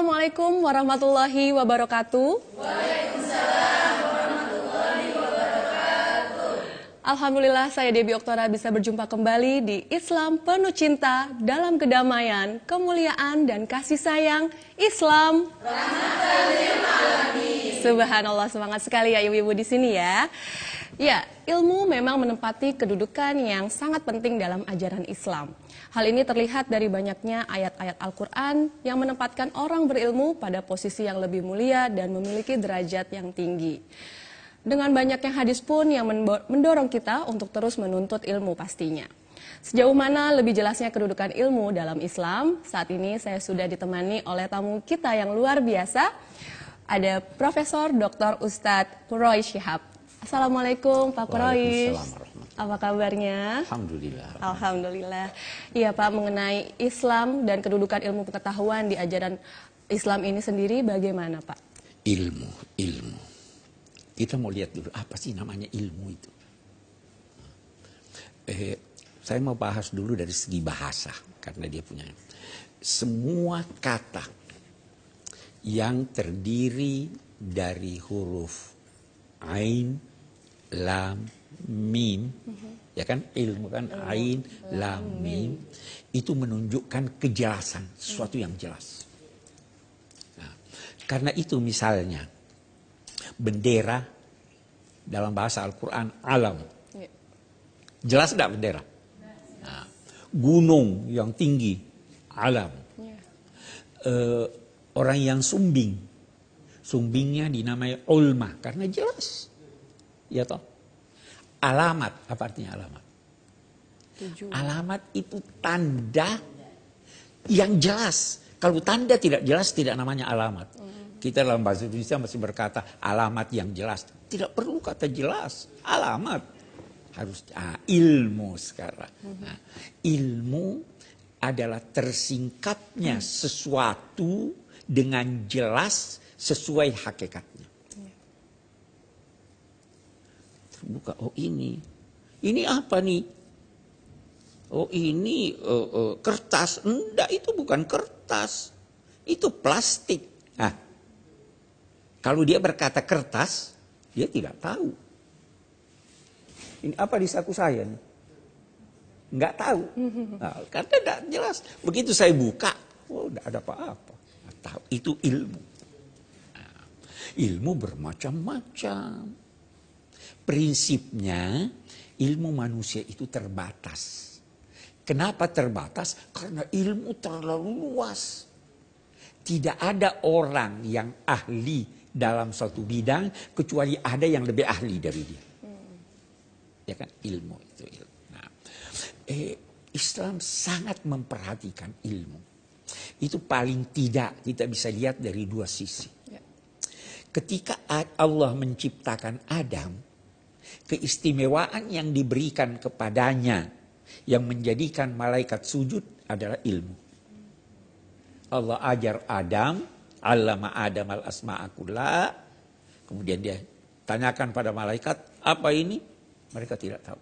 Assalamualaikum warahmatullahi wabarakatuh. Alhamdulillah saya Debbie Oktora bisa berjumpa kembali di Islam penuh cinta dalam kedamaian, kemuliaan dan kasih sayang Islam. Subhanallah semangat sekali ya ibu-ibu di sini ya. Ya, ilmu memang menempati kedudukan yang sangat penting dalam ajaran Islam. Hal ini terlihat dari banyaknya ayat-ayat Al-Quran yang menempatkan orang berilmu pada posisi yang lebih mulia dan memiliki derajat yang tinggi. Dengan banyaknya hadis pun yang mendorong kita untuk terus menuntut ilmu pastinya. Sejauh mana lebih jelasnya kedudukan ilmu dalam Islam, saat ini saya sudah ditemani oleh tamu kita yang luar biasa. Ada Profesor Dr. Ustadz Kuroy Shihab. Assalamualaikum Pak Kuroy. Apa kabarnya? Alhamdulillah. Alhamdulillah. Iya Pak, mengenai Islam dan kedudukan ilmu pengetahuan di ajaran Islam ini sendiri bagaimana Pak? Ilmu, ilmu. Kita mau lihat dulu apa sih namanya ilmu itu. Eh, saya mau bahas dulu dari segi bahasa karena dia punya semua kata yang terdiri dari huruf ain, lam, mim, ya kan ilmu kan ain, lam, mim itu menunjukkan kejelasan sesuatu yang jelas. Nah, karena itu misalnya bendera dalam bahasa Al-Quran alam. Ya. Jelas tidak bendera? Nah, gunung yang tinggi alam. Uh, orang yang sumbing, sumbingnya dinamai ulma karena jelas. Ya toh. Alamat, apa artinya alamat? Tujuh. Alamat itu tanda yang jelas. Kalau tanda tidak jelas tidak namanya alamat. Kita dalam bahasa Indonesia masih berkata alamat yang jelas. Tidak perlu kata jelas, alamat. Harus ah, ilmu sekarang. Nah, ilmu adalah tersingkapnya sesuatu dengan jelas sesuai hakikatnya. Terbuka, oh ini. Ini apa nih? Oh ini uh, uh, kertas. Enggak, itu bukan kertas. Itu plastik. Nah, kalau dia berkata kertas, dia tidak tahu. Ini apa di saku saya nih? Enggak tahu. Nah, karena tidak jelas. Begitu saya buka, oh tidak ada apa-apa. Tahu itu ilmu. Nah, ilmu bermacam-macam. Prinsipnya ilmu manusia itu terbatas. Kenapa terbatas? Karena ilmu terlalu luas. Tidak ada orang yang ahli dalam suatu bidang kecuali ada yang lebih ahli dari dia. Hmm. Ya kan ilmu itu ilmu. Nah, eh, Islam sangat memperhatikan ilmu. Itu paling tidak kita bisa lihat dari dua sisi. Ya. Ketika Allah menciptakan Adam, keistimewaan yang diberikan kepadanya yang menjadikan malaikat sujud adalah ilmu. Allah ajar Adam Allama Adam al asma'akullah. Kemudian dia tanyakan pada malaikat, apa ini? Mereka tidak tahu.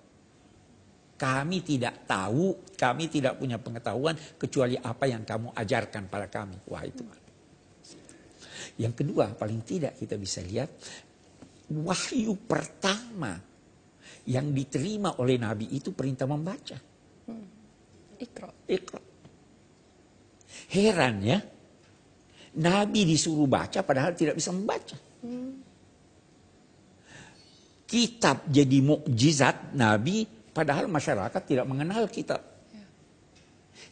Kami tidak tahu, kami tidak punya pengetahuan kecuali apa yang kamu ajarkan pada kami. Wah itu. Yang kedua, paling tidak kita bisa lihat wahyu pertama yang diterima oleh Nabi itu perintah membaca. Hmm. Ikra. Ikra. Heran ya, Nabi disuruh baca padahal tidak bisa membaca. Kitab jadi mukjizat Nabi padahal masyarakat tidak mengenal kitab.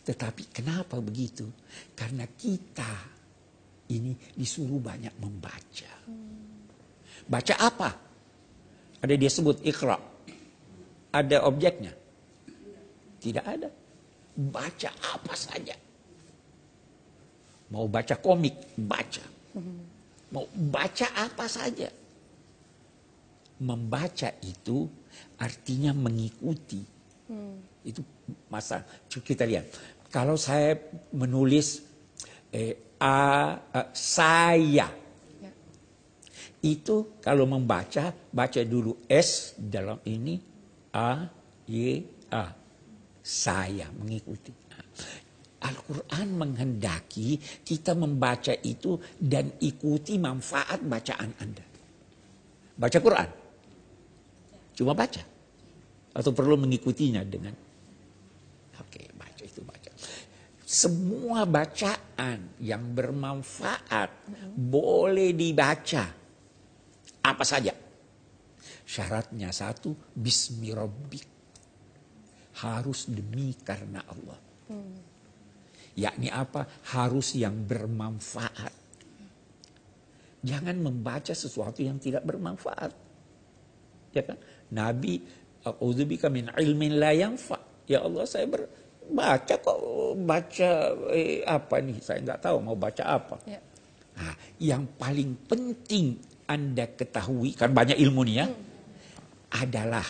Tetapi kenapa begitu? Karena kita ini disuruh banyak membaca. Baca apa? Ada dia sebut ikra. Ada objeknya? Tidak ada. Baca apa saja. Mau baca komik, baca. Mau baca apa saja. Membaca itu artinya mengikuti. Hmm. Itu masa kita lihat. Kalau saya menulis eh, a, a saya ya. Itu kalau membaca baca dulu s dalam ini a y a saya mengikuti Al-Quran menghendaki kita membaca itu dan ikuti manfaat bacaan Anda. Baca Quran. Cuma baca. Atau perlu mengikutinya dengan. Oke, baca itu baca. Semua bacaan yang bermanfaat boleh dibaca. Apa saja. Syaratnya satu, Bismi Rabbik. Harus demi karena Allah. Hmm. Yakni apa? Harus yang bermanfaat. Jangan membaca sesuatu yang tidak bermanfaat. Ya kan? Nabi, A'udzubika min ilmin la yanfa. Ya Allah saya berbaca kok baca eh, apa nih? Saya nggak tahu mau baca apa. Ya. Nah, yang paling penting Anda ketahui, kan banyak ilmu nih ya, hmm. adalah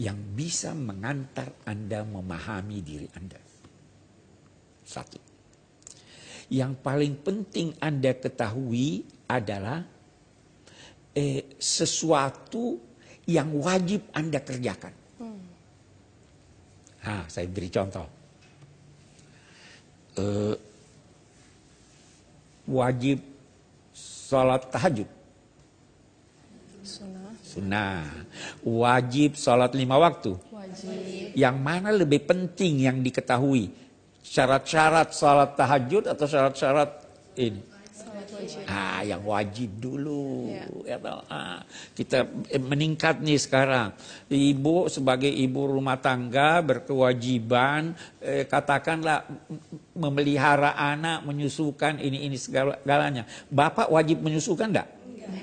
yang bisa mengantar Anda memahami diri Anda. Satu. Yang paling penting Anda ketahui adalah eh, sesuatu yang wajib Anda kerjakan. Hmm. Nah, saya beri contoh. Eh, wajib sholat tahajud. Sunnah. Sunnah. Wajib sholat lima waktu. Wajib. Yang mana lebih penting yang diketahui? Syarat-syarat sholat tahajud atau syarat-syarat ini? Ah, yang wajib dulu. Ya. Ya, ah, kita meningkat nih sekarang. Ibu sebagai ibu rumah tangga berkewajiban, eh, katakanlah memelihara anak, menyusukan ini ini segalanya. Bapak wajib menyusukan enggak?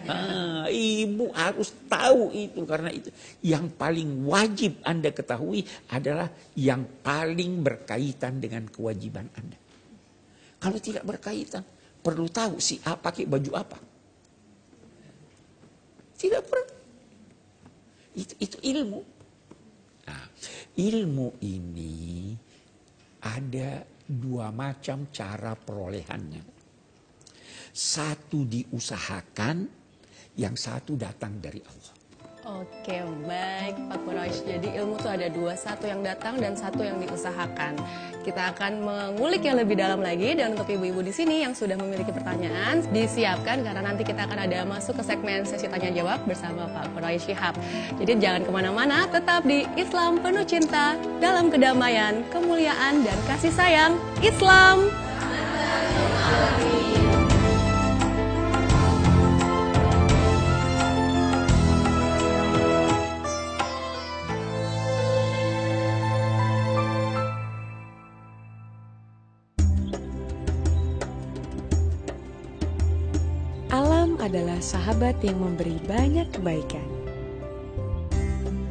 Ah, ibu harus tahu itu karena itu yang paling wajib Anda ketahui adalah yang paling berkaitan dengan kewajiban Anda. Kalau tidak berkaitan, perlu tahu si A pakai baju apa. Tidak perlu. Itu, itu ilmu. Nah, ilmu ini ada dua macam cara perolehannya. Satu diusahakan, yang satu datang dari Allah. Oke, baik Pak Quraisy. Jadi ilmu itu ada dua, satu yang datang dan satu yang diusahakan. Kita akan mengulik yang lebih dalam lagi dan untuk ibu-ibu di sini yang sudah memiliki pertanyaan disiapkan karena nanti kita akan ada masuk ke segmen sesi tanya jawab bersama Pak Quraisy Shihab. Jadi jangan ke mana-mana, tetap di Islam penuh cinta dalam kedamaian, kemuliaan dan kasih sayang Islam. Adalah sahabat yang memberi banyak kebaikan,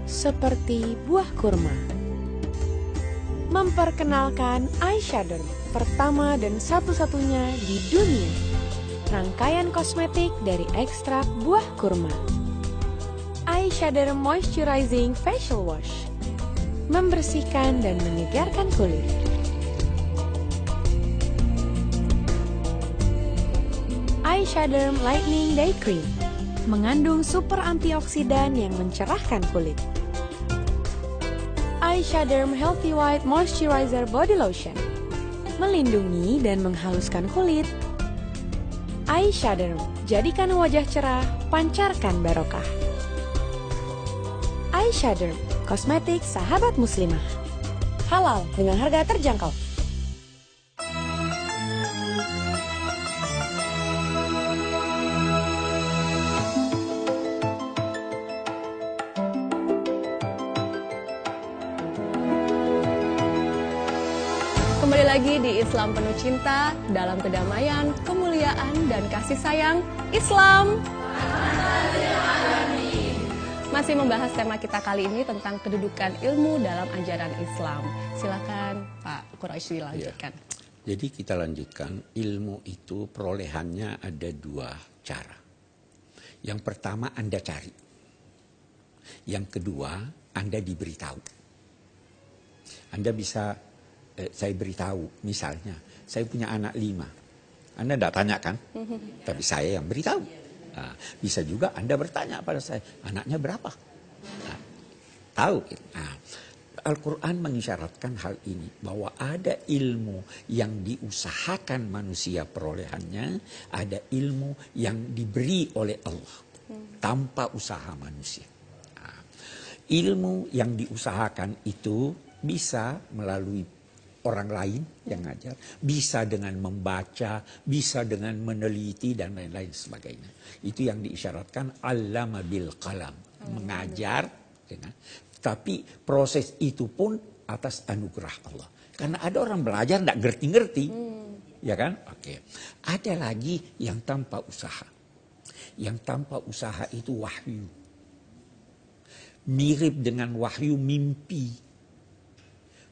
seperti buah kurma. Memperkenalkan eyeshadow pertama dan satu-satunya di dunia, rangkaian kosmetik dari ekstrak buah kurma. Eyeshadow Moisturizing Facial Wash membersihkan dan menyegarkan kulit. Eyeshadow Lightning Day Cream mengandung super antioksidan yang mencerahkan kulit. Eyeshadow Healthy White Moisturizer Body Lotion melindungi dan menghaluskan kulit. Eyeshadow jadikan wajah cerah, pancarkan barokah. Eyeshadow kosmetik sahabat muslimah. Halal dengan harga terjangkau. Lagi di Islam Penuh Cinta dalam kedamaian, kemuliaan, dan kasih sayang Islam. Masih membahas tema kita kali ini tentang kedudukan ilmu dalam ajaran Islam. Silakan Pak Quraisy dilanjutkan. Ya. Jadi kita lanjutkan, ilmu itu perolehannya ada dua cara. Yang pertama Anda cari. Yang kedua Anda diberitahu. Anda bisa eh, saya beritahu, misalnya, saya punya anak lima. Anda tidak tanya kan? Tapi saya yang beritahu. Nah, bisa juga Anda bertanya pada saya, anaknya berapa? Nah, tahu. Nah, Al-Quran mengisyaratkan hal ini bahwa ada ilmu yang diusahakan manusia perolehannya, ada ilmu yang diberi oleh Allah tanpa usaha manusia. Nah, ilmu yang diusahakan itu bisa melalui orang lain yang ngajar, bisa dengan membaca, bisa dengan meneliti dan lain-lain sebagainya. Itu yang diisyaratkan allama bil qalam, mengajar dengan tapi proses itu pun atas anugerah Allah. Karena ada orang belajar tidak ngerti-ngerti. Ya kan? Oke. Ada lagi yang tanpa usaha. Yang tanpa usaha itu wahyu. Mirip dengan wahyu mimpi.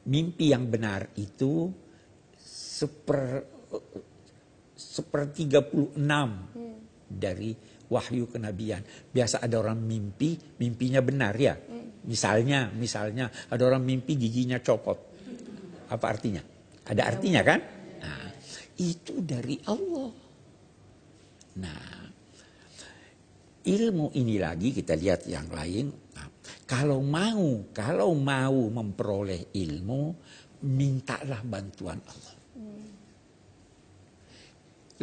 Mimpi yang benar itu seper seper 36 dari wahyu kenabian. Biasa ada orang mimpi, mimpinya benar ya. Misalnya, misalnya ada orang mimpi giginya copot. Apa artinya? Ada artinya kan? Nah, itu dari Allah. Nah, ilmu ini lagi kita lihat yang lain. Kalau mau, kalau mau memperoleh ilmu, mintalah bantuan Allah.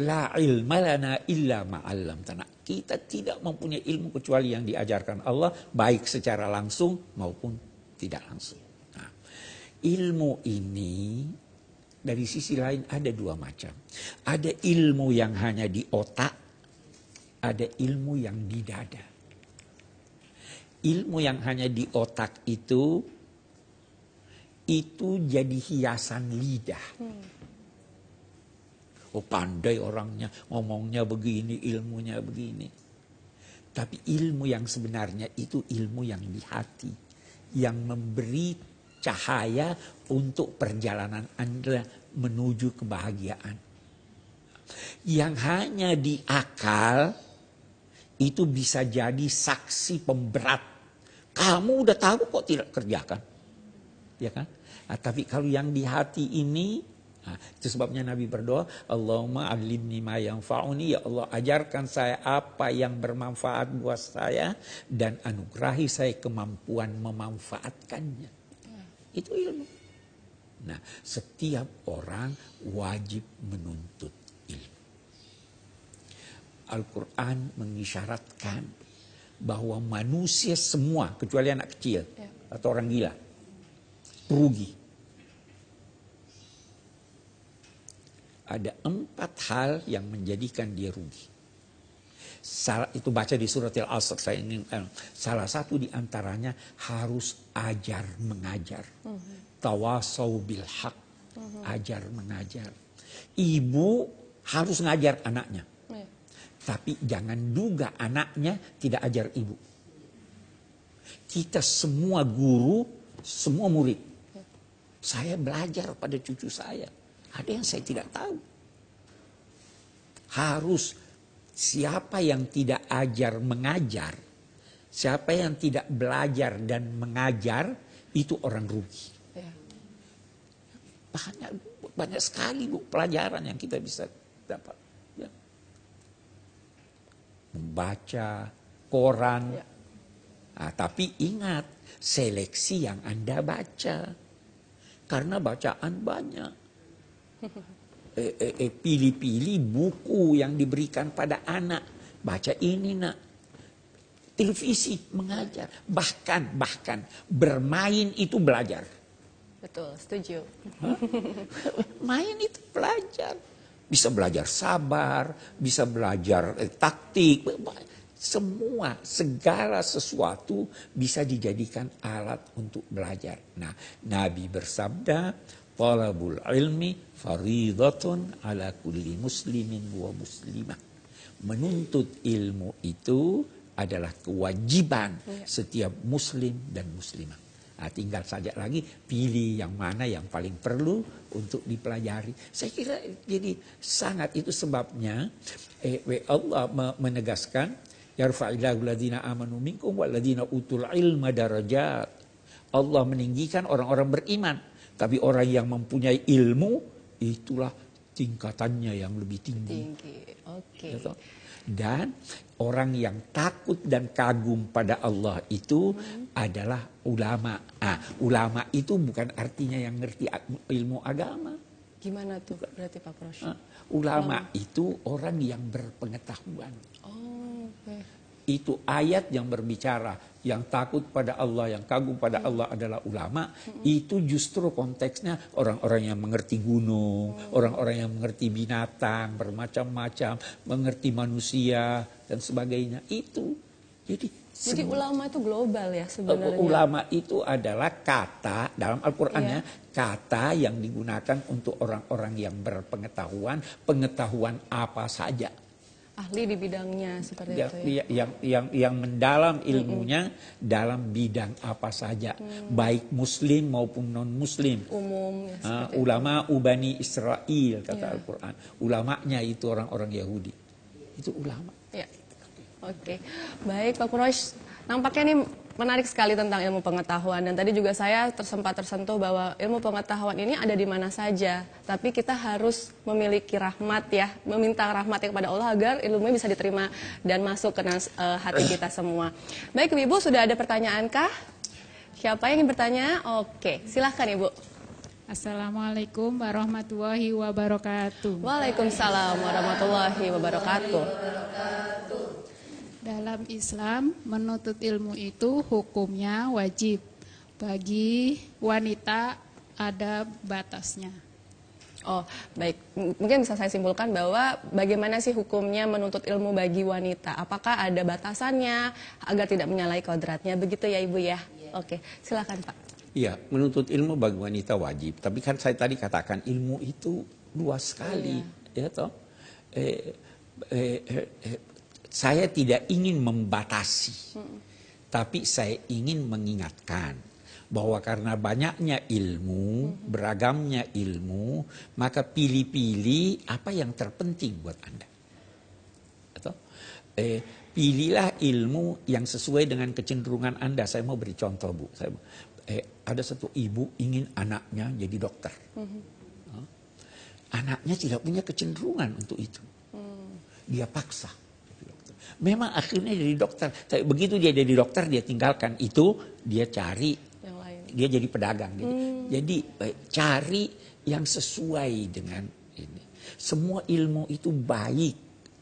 La ilma lana illa ma'allam tanah. Kita tidak mempunyai ilmu kecuali yang diajarkan Allah, baik secara langsung maupun tidak langsung. Nah, ilmu ini dari sisi lain ada dua macam. Ada ilmu yang hanya di otak, ada ilmu yang di dada. Ilmu yang hanya di otak itu, itu jadi hiasan lidah. Hmm Oh pandai orangnya, ngomongnya begini, ilmunya begini. Tapi ilmu yang sebenarnya itu ilmu yang di hati. Yang memberi cahaya untuk perjalanan Anda menuju kebahagiaan. Yang hanya di akal itu bisa jadi saksi pemberat. Kamu udah tahu kok tidak kerjakan. Ya kan? Nah, tapi kalau yang di hati ini Nah, itu sebabnya Nabi berdoa, Allahumma alimni ma yang fauni, ya Allah ajarkan saya apa yang bermanfaat buat saya dan anugerahi saya kemampuan memanfaatkannya. Itu ilmu. Nah, setiap orang wajib menuntut ilmu. Al-Quran mengisyaratkan bahwa manusia semua, kecuali anak kecil ya. atau orang gila, rugi ada empat hal yang menjadikan dia rugi. Salah, itu baca di surat Al-Asr saya ingin eh, salah satu di antaranya harus ajar mengajar. -huh. Tawasau bil haq. Uh -huh. Ajar mengajar. Ibu harus ngajar anaknya. Tapi jangan duga anaknya tidak ajar ibu. Kita semua guru, semua murid. Saya belajar pada cucu saya ada yang saya tidak tahu. Harus siapa yang tidak ajar mengajar, siapa yang tidak belajar dan mengajar, itu orang rugi. Ya. Banyak, banyak sekali bu pelajaran yang kita bisa dapat. Membaca koran. Ya. Nah, tapi ingat, seleksi yang Anda baca. Karena bacaan banyak. Eh, eh, eh, pilih-pilih buku yang diberikan pada anak. Baca ini nak. Televisi mengajar. Bahkan, bahkan bermain itu belajar. Betul, setuju. Main itu belajar. Bisa belajar sabar, bisa belajar eh, taktik. Semua, segala sesuatu bisa dijadikan alat untuk belajar. Nah, Nabi bersabda, Talabul ilmi faridatun ala kulli muslimin wa muslimah. Menuntut ilmu itu adalah kewajiban ya. setiap muslim dan muslimah. Nah, tinggal saja lagi pilih yang mana yang paling perlu untuk dipelajari. Saya kira jadi sangat itu sebabnya eh, Allah menegaskan yarfa'illahu ladina amanu minkum waladina utul ilma darajat. Allah meninggikan orang-orang beriman tapi orang yang mempunyai ilmu itulah tingkatannya yang lebih tinggi. Tinggi. Oke. Ya toh? Dan orang yang takut dan kagum pada Allah itu adalah ulama. Ah, ulama itu bukan artinya yang ngerti ilmu agama. Gimana tuh berarti Pak Prosh? Ah, ulama itu orang yang berpengetahuan. Oh, oke. Itu ayat yang berbicara yang takut pada Allah, yang kagum pada Allah adalah ulama. Itu justru konteksnya orang-orang yang mengerti gunung, orang-orang yang mengerti binatang, bermacam-macam, mengerti manusia dan sebagainya. Itu. Jadi Jadi ulama itu global ya Uh, sebenarnya. ulama itu adalah kata dalam Al-Qur'annya Iya. kata yang digunakan untuk orang-orang yang berpengetahuan, pengetahuan apa saja. Ahli di bidangnya seperti Yang, itu ya. yang yang yang yang mendalam ilmunya dalam bidang apa saja, Mm. baik muslim maupun non muslim. Umum ya, Ah, seperti itu. ulama ubani Israel kata Iya. Al-Qur'an. Ulamanya itu orang-orang Yahudi. Itu ulama. Ya. Oke. Baik Pak Kurosh, nampaknya ini menarik sekali tentang ilmu pengetahuan dan tadi juga saya tersempat tersentuh bahwa ilmu pengetahuan ini ada di mana saja, tapi kita harus memiliki rahmat ya, meminta rahmat kepada Allah agar ilmunya bisa diterima dan masuk ke eh, hati kita semua. Baik Ibu, sudah ada pertanyaan kah? Siapa yang ingin bertanya? Oke, silahkan Ibu. Assalamualaikum warahmatullahi wabarakatuh. Waalaikumsalam warahmatullahi wabarakatuh. Dalam Islam, menuntut ilmu itu hukumnya wajib. Bagi wanita ada batasnya. Oh, baik. M- Mungkin bisa saya simpulkan bahwa bagaimana sih hukumnya menuntut ilmu bagi wanita? Apakah ada batasannya agar tidak menyalahi kodratnya? Begitu ya, Ibu ya? Oke, silakan Pak. Iya, menuntut ilmu bagi wanita wajib. Tapi kan saya tadi katakan ilmu itu luas sekali, ya toh. Eh, eh, eh, eh, saya tidak ingin membatasi, tapi saya ingin mengingatkan bahwa karena banyaknya ilmu, beragamnya ilmu, maka pilih-pilih apa yang terpenting buat anda. Atau eh, pilihlah ilmu yang sesuai dengan kecenderungan Anda. Saya mau beri contoh, Bu. Saya, eh, ada satu ibu ingin anaknya jadi dokter. Hah? Anaknya tidak punya kecenderungan untuk itu. Dia paksa. Memang akhirnya jadi dokter. Tapi begitu dia jadi dokter, dia tinggalkan itu, dia cari, Yang lain. dia jadi pedagang. Jadi, jadi eh, cari yang sesuai dengan ini. Semua ilmu itu baik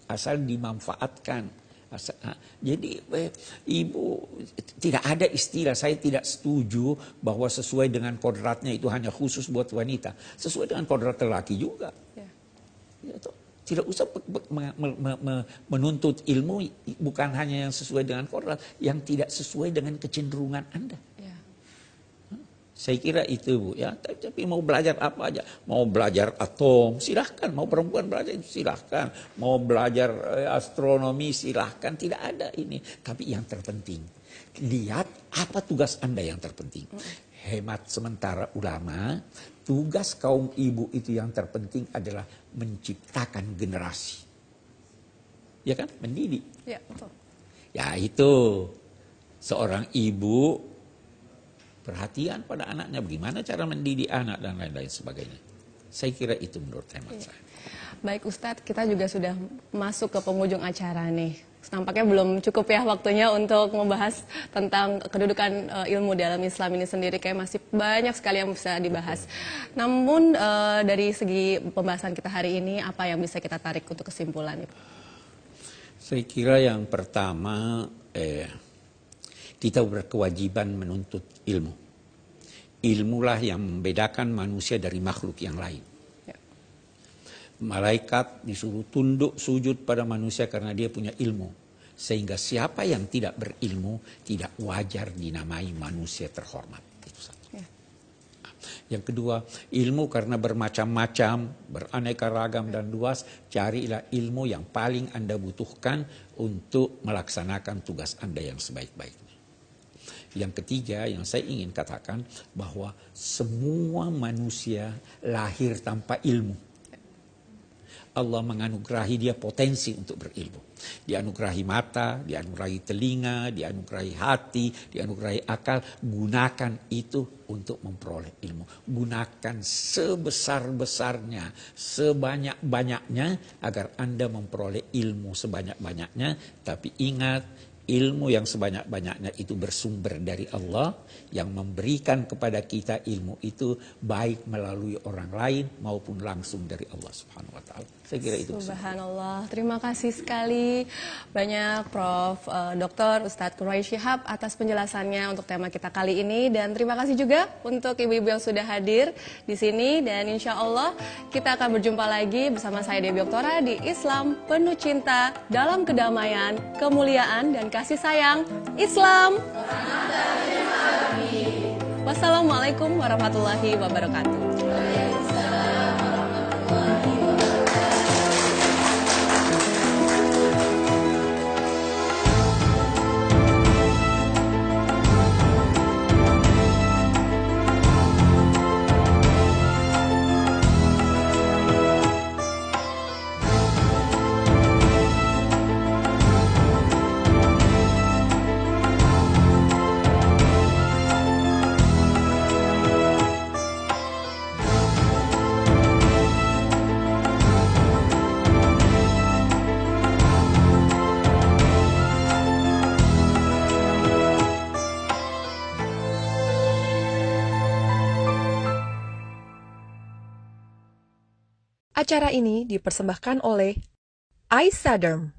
asal dimanfaatkan. Asal- ah, jadi eh, ibu tidak ada istilah saya tidak setuju bahwa sesuai dengan kodratnya itu hanya khusus buat wanita. Sesuai dengan kodrat lelaki juga. Ya. Ya, toh. Tidak usah menuntut ilmu bukan hanya yang sesuai dengan kodrat, yang tidak sesuai dengan kecenderungan Anda. Ya. Saya kira itu Bu ya. Tapi, tapi mau belajar apa aja. Mau belajar atom silahkan. Mau perempuan belajar silahkan. Mau belajar eh, astronomi silahkan. Tidak ada ini. Tapi yang terpenting. Lihat apa tugas Anda yang terpenting. Hemat sementara ulama. Tugas kaum ibu itu yang terpenting adalah menciptakan generasi. Ya kan? Mendidik. Ya, betul. Ya itu. Seorang ibu perhatian pada anaknya. Bagaimana cara mendidik anak dan lain-lain sebagainya. Saya kira itu menurut hemat saya. Baik Ustadz, kita juga sudah masuk ke penghujung acara nih. Nampaknya belum cukup ya waktunya untuk membahas tentang kedudukan eh, ilmu dalam Islam ini sendiri. Kayak masih banyak sekali yang bisa dibahas. Namun eh, dari segi pembahasan kita hari ini, apa yang bisa kita tarik untuk kesimpulan? Saya kira yang pertama eh, kita berkewajiban menuntut ilmu. Ilmulah yang membedakan manusia dari makhluk yang lain. Malaikat disuruh tunduk sujud pada manusia karena dia punya ilmu. Sehingga siapa yang tidak berilmu tidak wajar dinamai manusia terhormat. Itu satu. Ya. Yang kedua, ilmu karena bermacam-macam, beraneka ragam dan luas, carilah ilmu yang paling Anda butuhkan untuk melaksanakan tugas Anda yang sebaik-baiknya. Yang ketiga yang saya ingin katakan bahwa semua manusia lahir tanpa ilmu. Allah menganugerahi dia potensi untuk berilmu. Dianugerahi mata, dianugerahi telinga, dianugerahi hati, dianugerahi akal. Gunakan itu untuk memperoleh ilmu. Gunakan sebesar-besarnya, sebanyak-banyaknya agar Anda memperoleh ilmu sebanyak-banyaknya. Tapi ingat, ilmu yang sebanyak-banyaknya itu bersumber dari Allah yang memberikan kepada kita ilmu itu baik melalui orang lain maupun langsung dari Allah Subhanahu wa taala. Saya kira itu. Subhanallah. Terima kasih sekali banyak Prof uh, Dr. Ustadz Quraisy Shihab atas penjelasannya untuk tema kita kali ini dan terima kasih juga untuk ibu-ibu yang sudah hadir di sini dan insya Allah kita akan berjumpa lagi bersama saya Debi Oktora di Islam penuh cinta dalam kedamaian, kemuliaan dan kasih sayang Islam. Wassalamualaikum warahmatullahi wabarakatuh. Acara ini dipersembahkan oleh iSaderm.